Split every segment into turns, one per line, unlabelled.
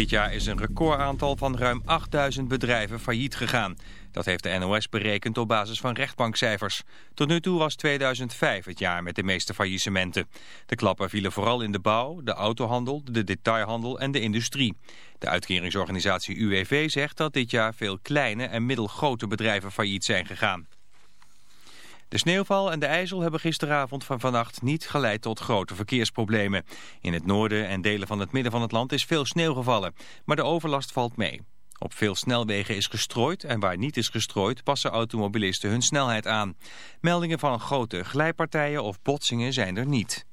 Dit jaar is een recordaantal van ruim 8000 bedrijven failliet gegaan. Dat heeft de NOS berekend op basis van rechtbankcijfers. Tot nu toe was 2005 het jaar met de meeste faillissementen. De klappen vielen vooral in de bouw, de autohandel, de detailhandel en de industrie. De uitkeringsorganisatie UWV zegt dat dit jaar veel kleine en middelgrote bedrijven failliet zijn gegaan. De sneeuwval en de ijzel hebben gisteravond van vannacht niet geleid tot grote verkeersproblemen. In het noorden en delen van het midden van het land is veel sneeuw gevallen, maar de overlast valt mee. Op veel snelwegen is gestrooid en waar niet is gestrooid passen automobilisten hun snelheid aan. Meldingen van grote glijpartijen of botsingen zijn er niet.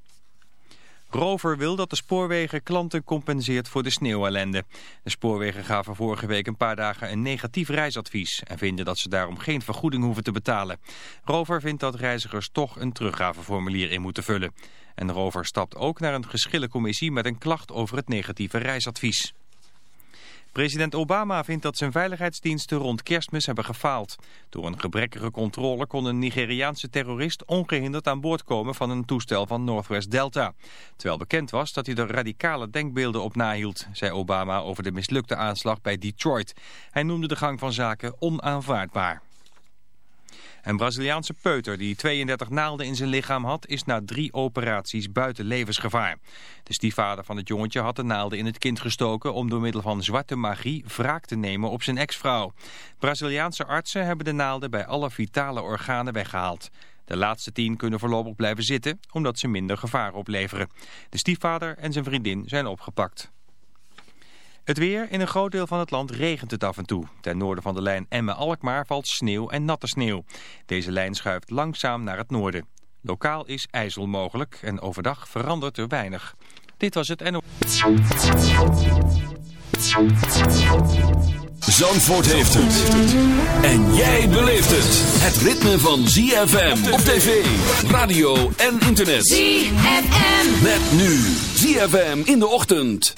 Rover wil dat de spoorwegen klanten compenseert voor de sneeuwellende. De spoorwegen gaven vorige week een paar dagen een negatief reisadvies... en vinden dat ze daarom geen vergoeding hoeven te betalen. Rover vindt dat reizigers toch een teruggaveformulier in moeten vullen. En Rover stapt ook naar een geschillencommissie met een klacht over het negatieve reisadvies. President Obama vindt dat zijn veiligheidsdiensten rond kerstmis hebben gefaald. Door een gebrekkige controle kon een Nigeriaanse terrorist ongehinderd aan boord komen van een toestel van Northwest Delta. Terwijl bekend was dat hij er radicale denkbeelden op nahield, zei Obama over de mislukte aanslag bij Detroit. Hij noemde de gang van zaken onaanvaardbaar. Een Braziliaanse peuter die 32 naalden in zijn lichaam had... is na drie operaties buiten levensgevaar. De stiefvader van het jongetje had de naalden in het kind gestoken... om door middel van zwarte magie wraak te nemen op zijn ex-vrouw. Braziliaanse artsen hebben de naalden bij alle vitale organen weggehaald. De laatste tien kunnen voorlopig blijven zitten... omdat ze minder gevaar opleveren. De stiefvader en zijn vriendin zijn opgepakt. Het weer. In een groot deel van het land regent het af en toe. Ten noorden van de lijn Emmen-Alkmaar valt sneeuw en natte sneeuw. Deze lijn schuift langzaam naar het noorden. Lokaal is ijzel mogelijk en overdag verandert er weinig. Dit was het NO.
Zandvoort heeft het. En jij beleeft het. Het ritme van ZFM op tv, radio en internet.
ZFM.
Met nu ZFM in de ochtend.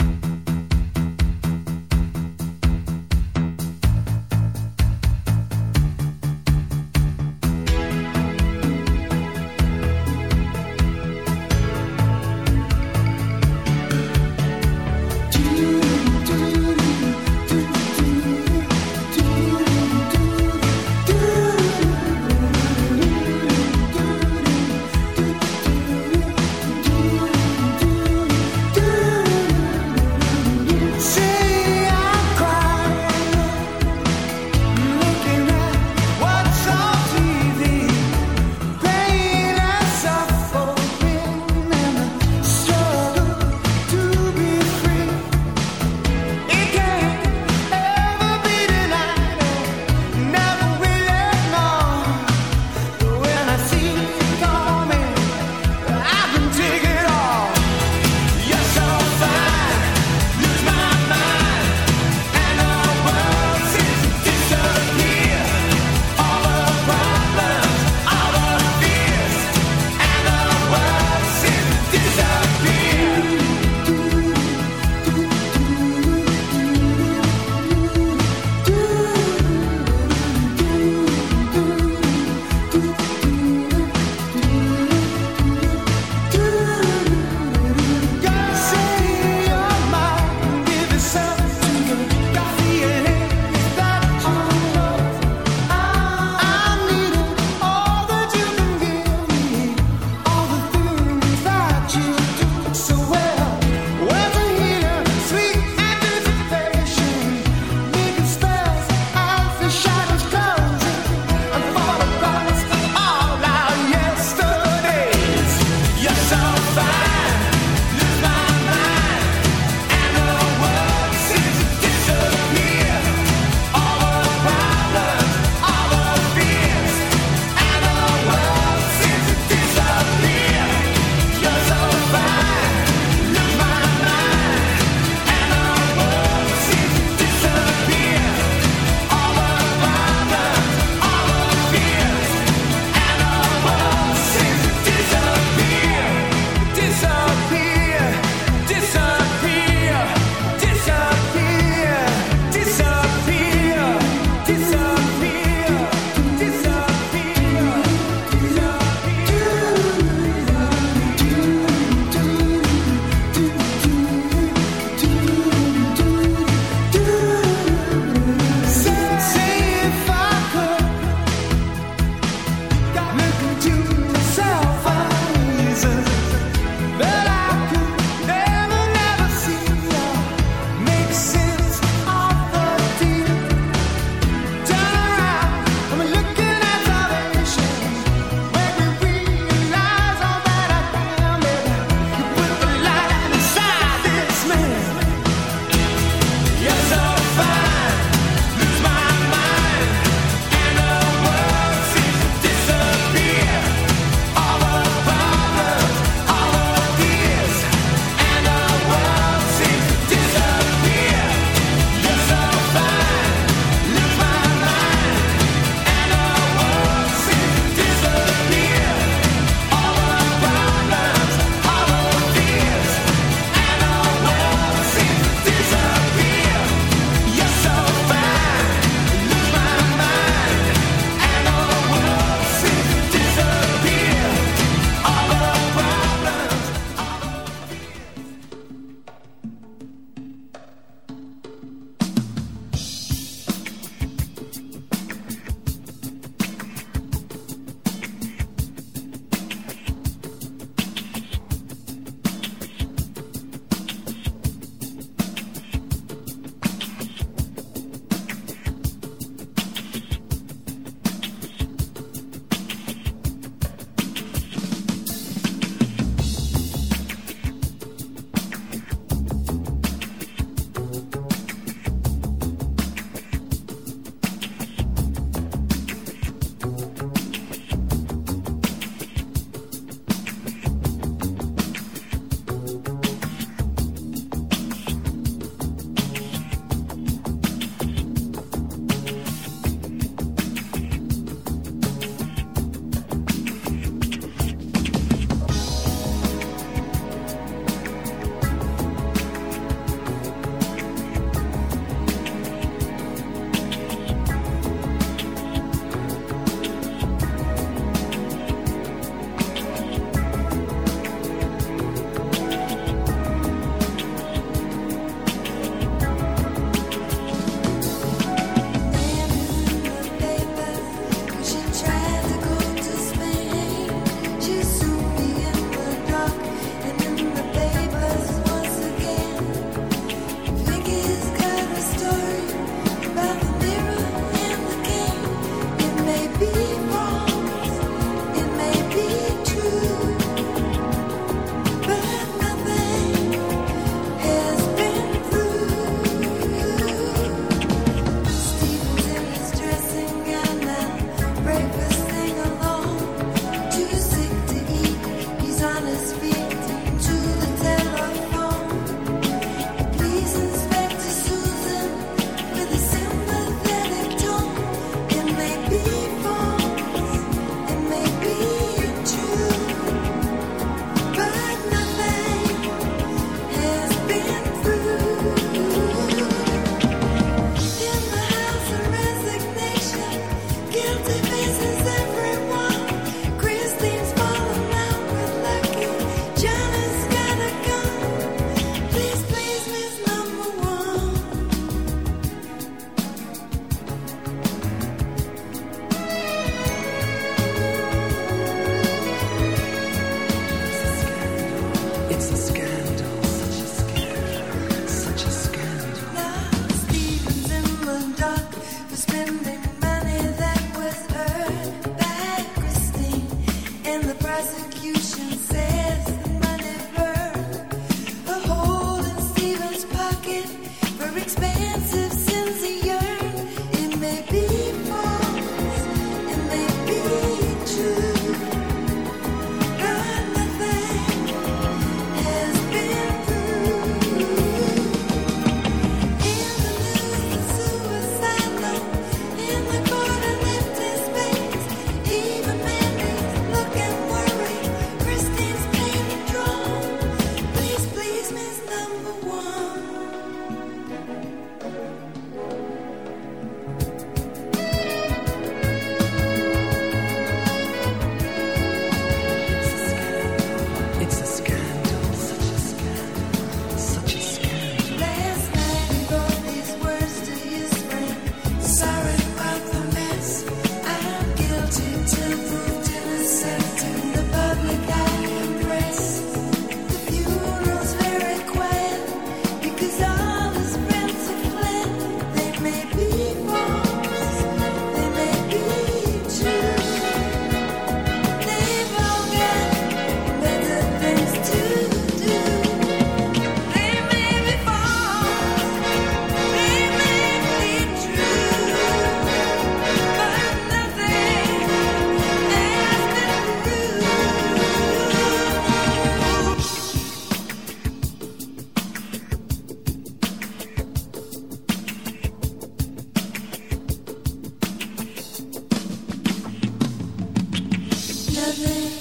loving.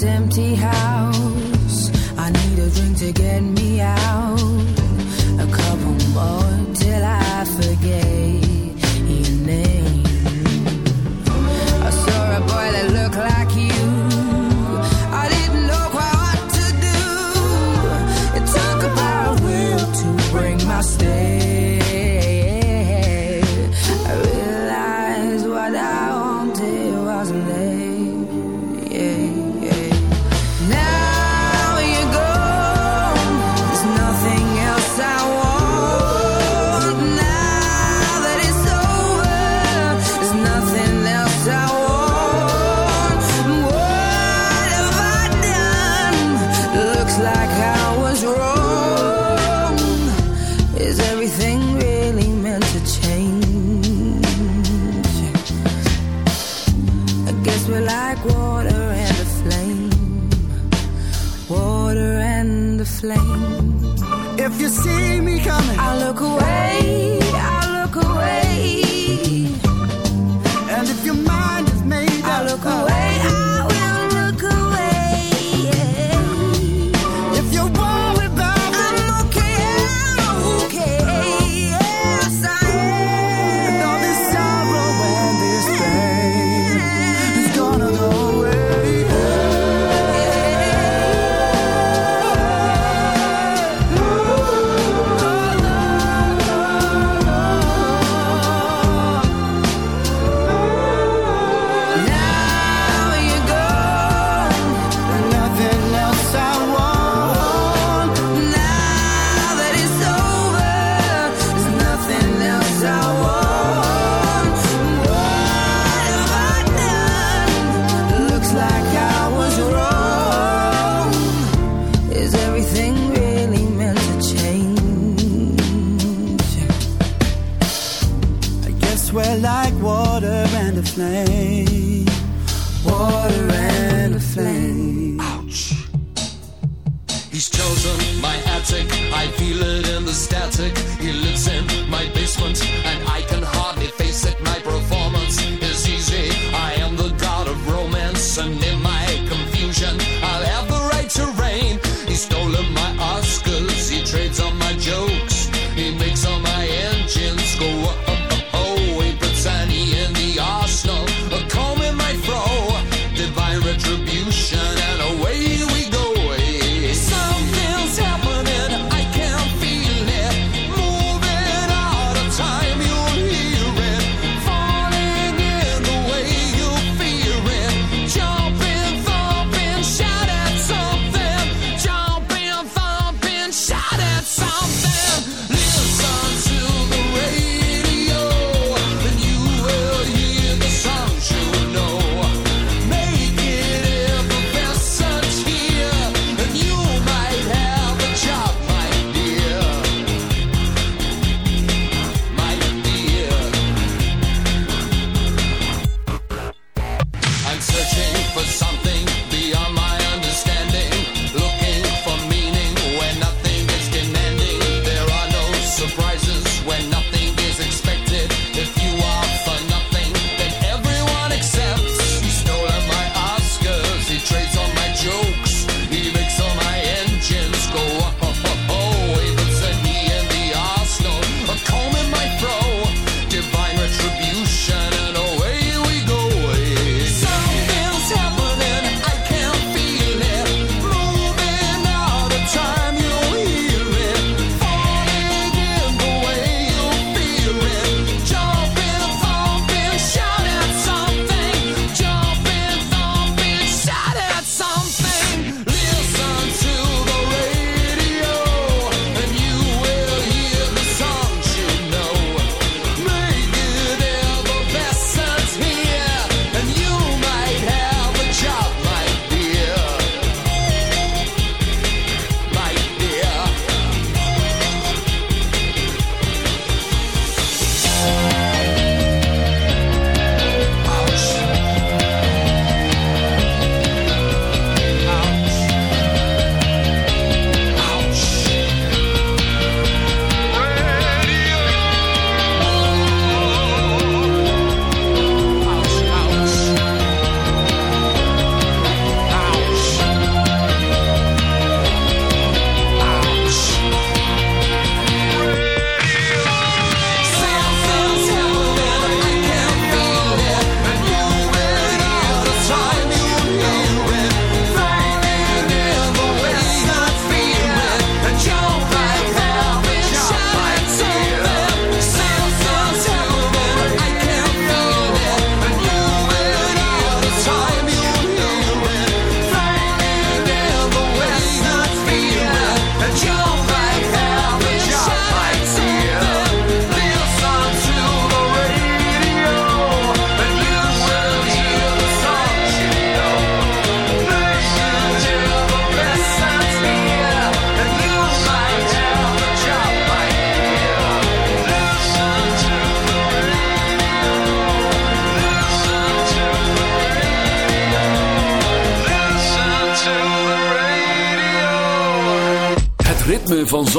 this empty house. I need a
drink to get me out. I
look away,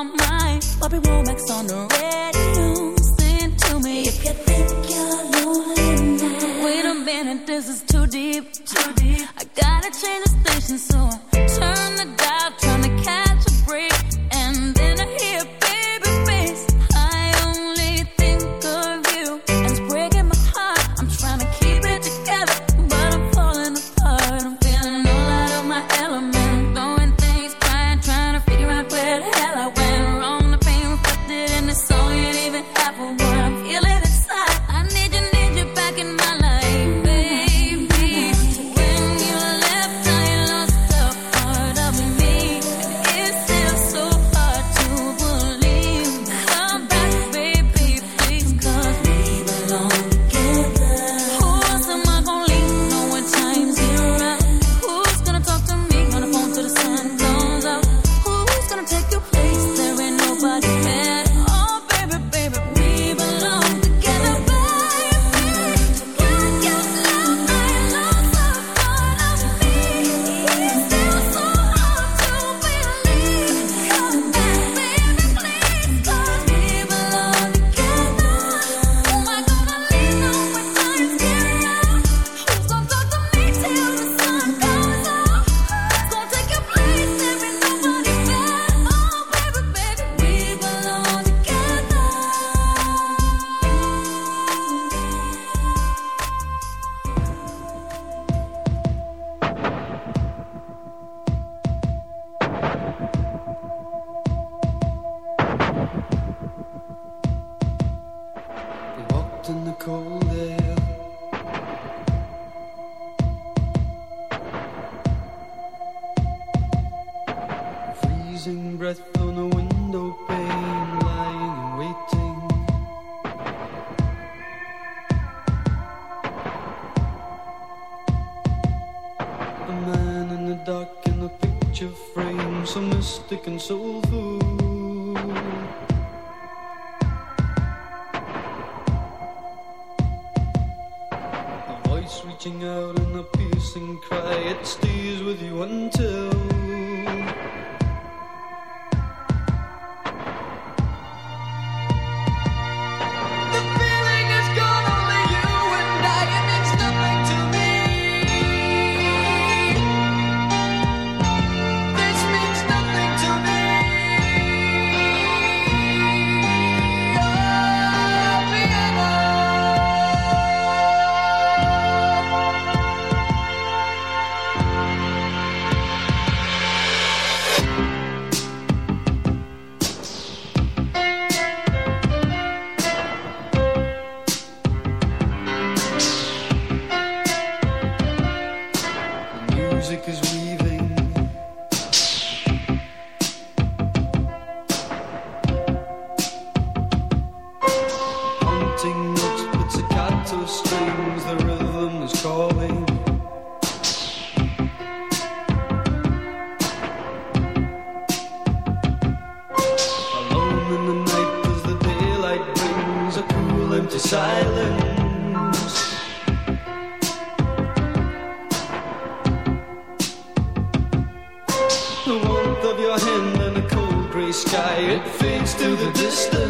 Bobby Womack's on the radio. Sing to me if you think you're lonely now. Wait a minute, this is too deep. Too deep. I gotta change the station so I
Freezing breath on a window pane, lying and waiting. A man in the dark in a picture frame, so mystic and soulful.
your hand in the cold grey sky, it fades to the distance.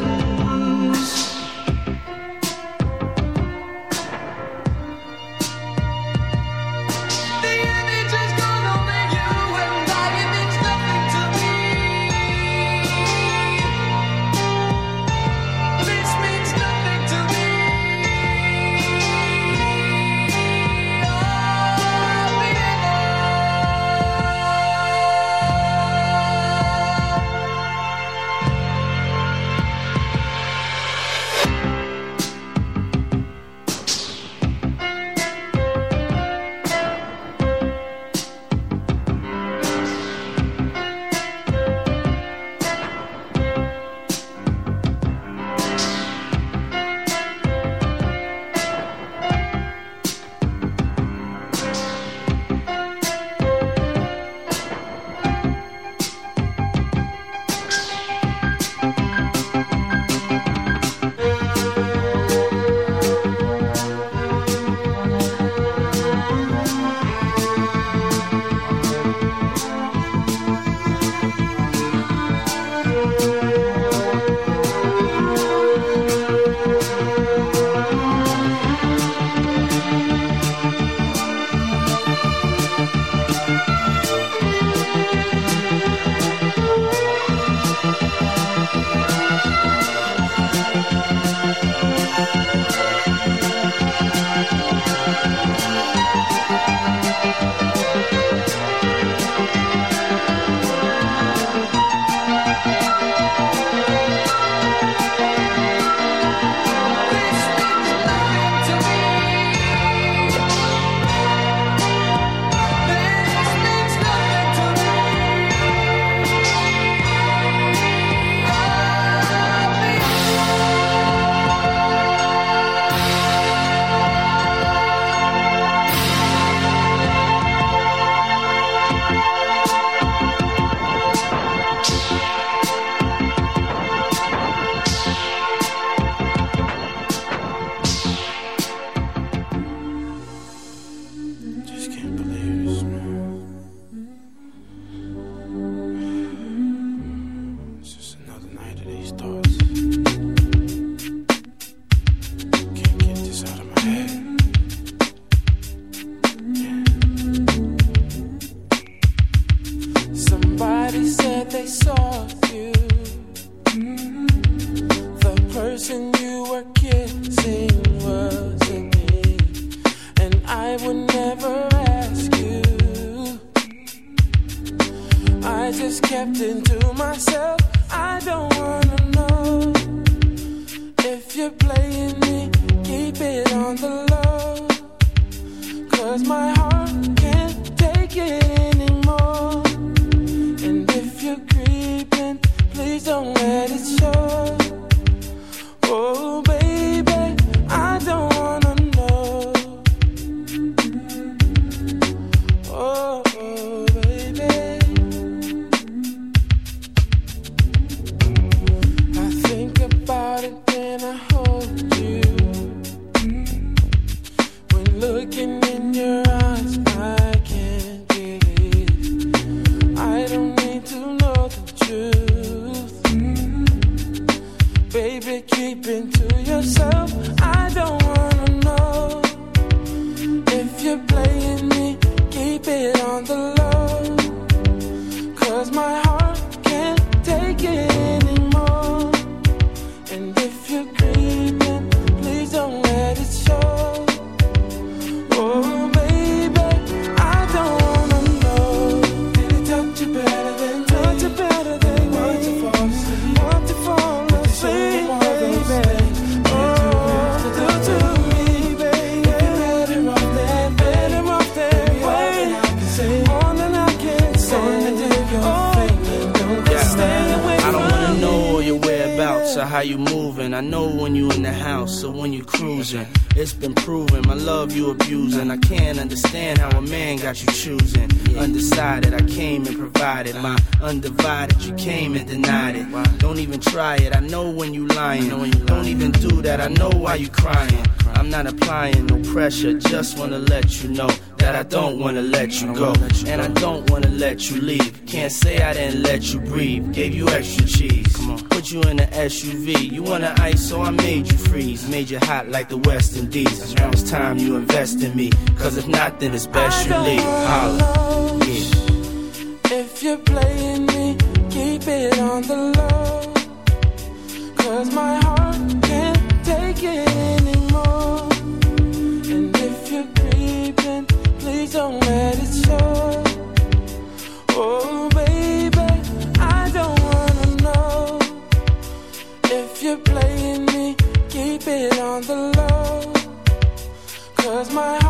Let you
leave. Can't say I didn't let you breathe. Gave you extra cheese. Put you in an SUV. You want ice, so I made you freeze. Made you hot like the West Indies. Now it's time you invest in me. Cause if not, then it's best you leave. Holla. Yeah.
Cause my heart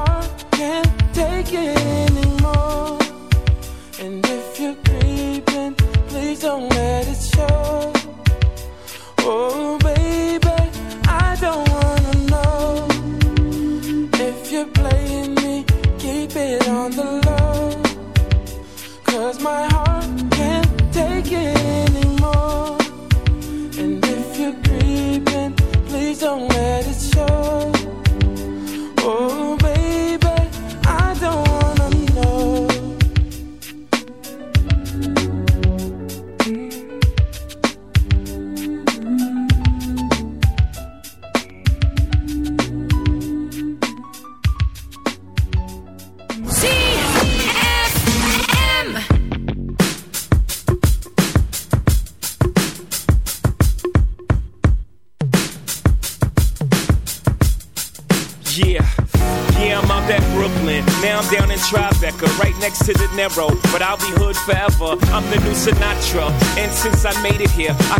here, I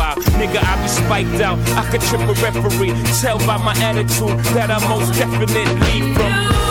Nigga, I be spiked out, I could trip a referee. Tell by my attitude that I most definitely from.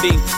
theme